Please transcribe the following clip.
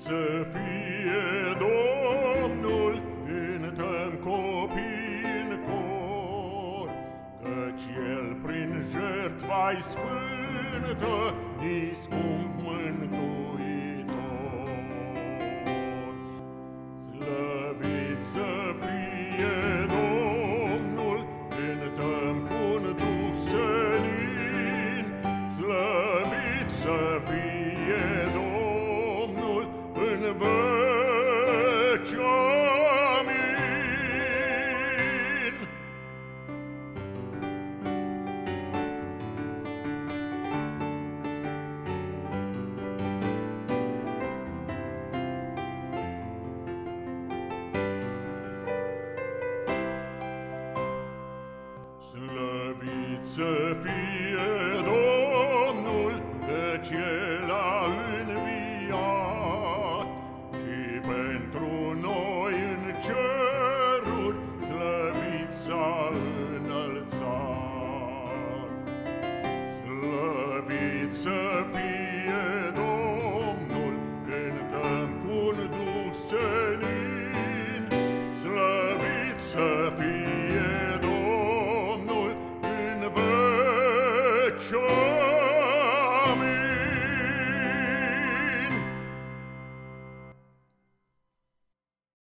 să fie Domnul, cântăm copii în cor, Căci El prin jertfa sfântă, ni scump mântuitor. Slăvit să fie Domnul, cântăm cu un duh senin, Slăvit să fie în Slăviță fie coming.